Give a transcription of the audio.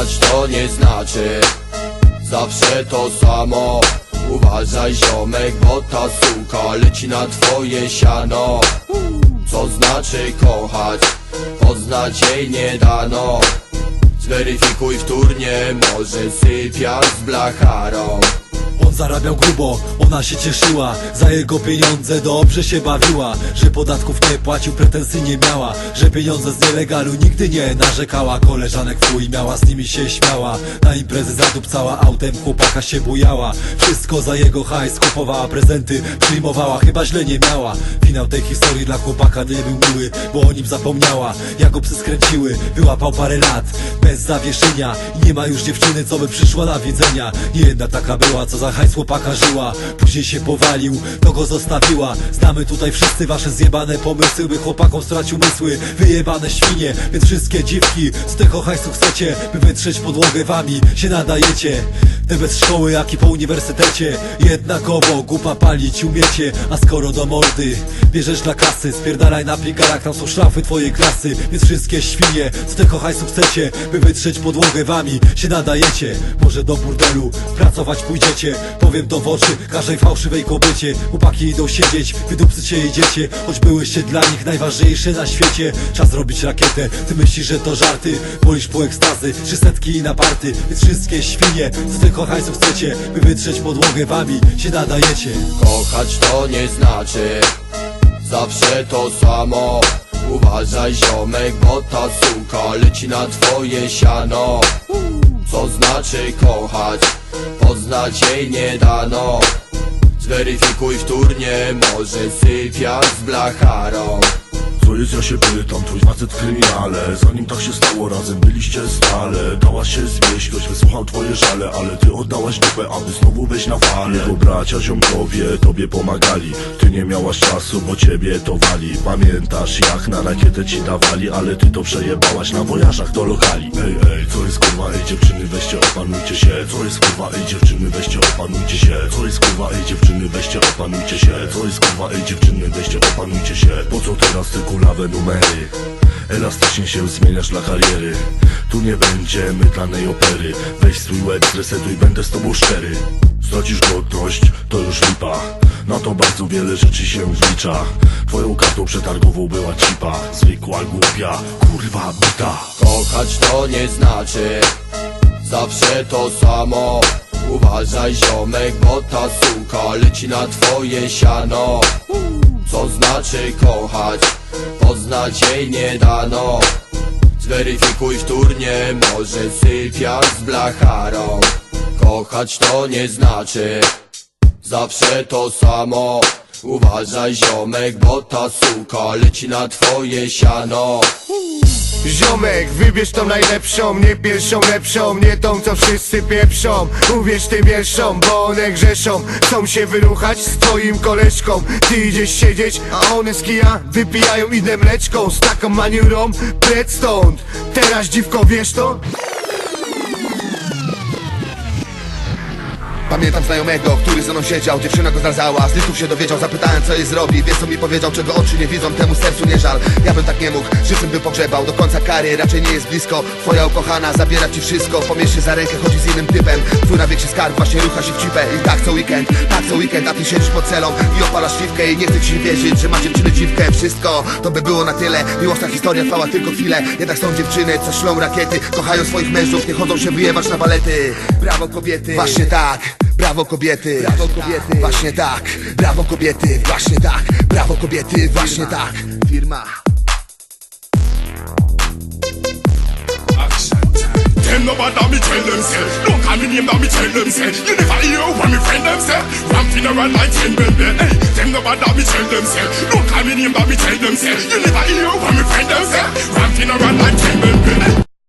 Kochać to nie znaczy. Zawsze to samo. Uważaj ziomek, bo ta suka leci na twoje siano. Co znaczy kochać? Poznać jej nie dano. Zweryfikuj wtórnie, może sypiać z blacharą zarabiał grubo, ona się cieszyła Za jego pieniądze dobrze się bawiła Że podatków nie płacił, pretensji nie miała Że pieniądze z nielegalu nigdy nie narzekała. Koleżanek fuj miała, z nimi się śmiała. Na imprezy zadupcała, autem chłopaka się bujała. Wszystko za jego hajs, kupowała prezenty Przyjmowała, chyba źle nie miała. Finał tej historii dla chłopaka nie był miły Bo o nim zapomniała, jak go psy skręciły Wyłapał parę lat, bez zawieszenia. Nie ma już dziewczyny, co by przyszła na widzenia. Nie jedna taka była, co za hajs chłopaka żyła Później się powalił, to go zostawiła. Znamy tutaj wszyscy wasze zjebane pomysły By chłopakom stracił mysły, wyjebane świnie Więc wszystkie dziwki z tego hajsu chcecie By wytrzeć podłogę wami, się nadajecie bez szkoły, jak i po uniwersytecie. Jednakowo głupa palić umiecie. A skoro do mordy bierzesz dla kasy Spierdalaj na pigarach, tam są szlafy twojej klasy. Więc wszystkie świnie z tego hajsu chcecie By wytrzeć podłogę wami, się nadajecie. Może do burdelu pracować pójdziecie. Powiem to w oczy każdej fałszywej kobiecie. Chłopaki idą siedzieć, wydupcycie idziecie. Choć byłyście dla nich najważniejsze na świecie. Czas robić rakietę, ty myślisz, że to żarty? Wolisz po ekstazy, trzy setki i na party Więc wszystkie świnie, z tego hajsu chcecie By wytrzeć podłogę wami, się nadajecie. Kochać to nie znaczy Zawsze to samo. Uważaj ziomek, bo ta suka leci na twoje siano. Co znaczy kochać? Poznać jej nie dano. Zweryfikuj wtórnie, może sypiać z blacharą Co jest, ja się pytam, twój facet w kryminale. Zanim tak się stało, razem byliście stale. Dałaś się zwieść, ktoś wysłuchał twoje żale Ale ty oddałaś dupę, aby znowu wejść na falę. Jego bracia, ziomkowie, tobie pomagali. Ty nie miałaś czasu, bo ciebie to wali. Pamiętasz jak na rakietę ci dawali Ale ty to przejebałaś na wojażach do lokali. Ej, ej, co jest kurwa, ej dziewczyny, weźcie opanujcie się. Co jest kurwa, ej dziewczyny, weźcie opanujcie się. Co jest kurwa, ej dziewczyny, weźcie opanujcie się. Co jest kurwa, ej dziewczyny, weźcie opanujcie się. Po co teraz te kulawe numery? Elastycznie się zmieniasz dla kariery. Tu nie będzie mydlanej opery. Weź swój łeb, zresetuj, będę z tobą szczery. Stracisz godność, to już lipa. Na to bardzo wiele rzeczy się wlicza. Twoją kartą przetargową była cipa. Zwykła głupia, kurwa bita Kochać to nie znaczy Zawsze to samo. Uważaj ziomek, bo ta suka leci na twoje siano znaczy kochać? Poznać jej nie dano. Zweryfikuj wtórnie, może sypiać z blacharą. Kochać to nie znaczy Zawsze to samo. Uważaj ziomek, bo ta suka leci na twoje siano Ziomek, wybierz tą najlepszą, nie pierwszą lepszą Nie tą co wszyscy pieprzą. Uwierz tym wierszom, bo one grzeszą. Chcą się wyruchać z twoim koleżką. Ty idziesz siedzieć, a one z kija Wypijają inne mleczką Z taką maniurą, precz stąd. Teraz dziwko wiesz to? Pamiętam znajomego, który ze mną siedział. Dziewczyna go zdradzała, z listów się dowiedział. Zapytałem co jej zrobi, wiesz co mi powiedział Czego oczy nie widzą, temu sercu nie żal. Ja bym tak nie mógł, żywcem by pogrzebał. Do końca kary raczej nie jest blisko. Twoja ukochana zabiera ci wszystko. Pomierz się za rękę, chodzi z innym typem. Twój największy skarb właśnie rucha się w cipę. I tak co weekend, tak co weekend. A ty siedzisz pod celą i opalasz śliwkę I nie chcę ci wierzyć, że ma dziewczynę dziwkę. Wszystko, to by było na tyle. Miłosna historia trwała tylko chwilę. Jednak są dziewczyny, co ślą rakiety. Kochają swoich mężów, nie chodzą się wyjebać na balety. Brawo kobiety, właśnie tak Brawo kobiety, brawo kobiety, właśnie tak. Brawo kobiety, właśnie tak. Brawo kobiety, właśnie tak. Firma. Them no bother me tell them say Don't call me name now me tell them say You never hear what me friend them say One funeral ten baby Hey, them no bother me tell them say Don't call me name now me tell them say You never hear me friend them say One funeral.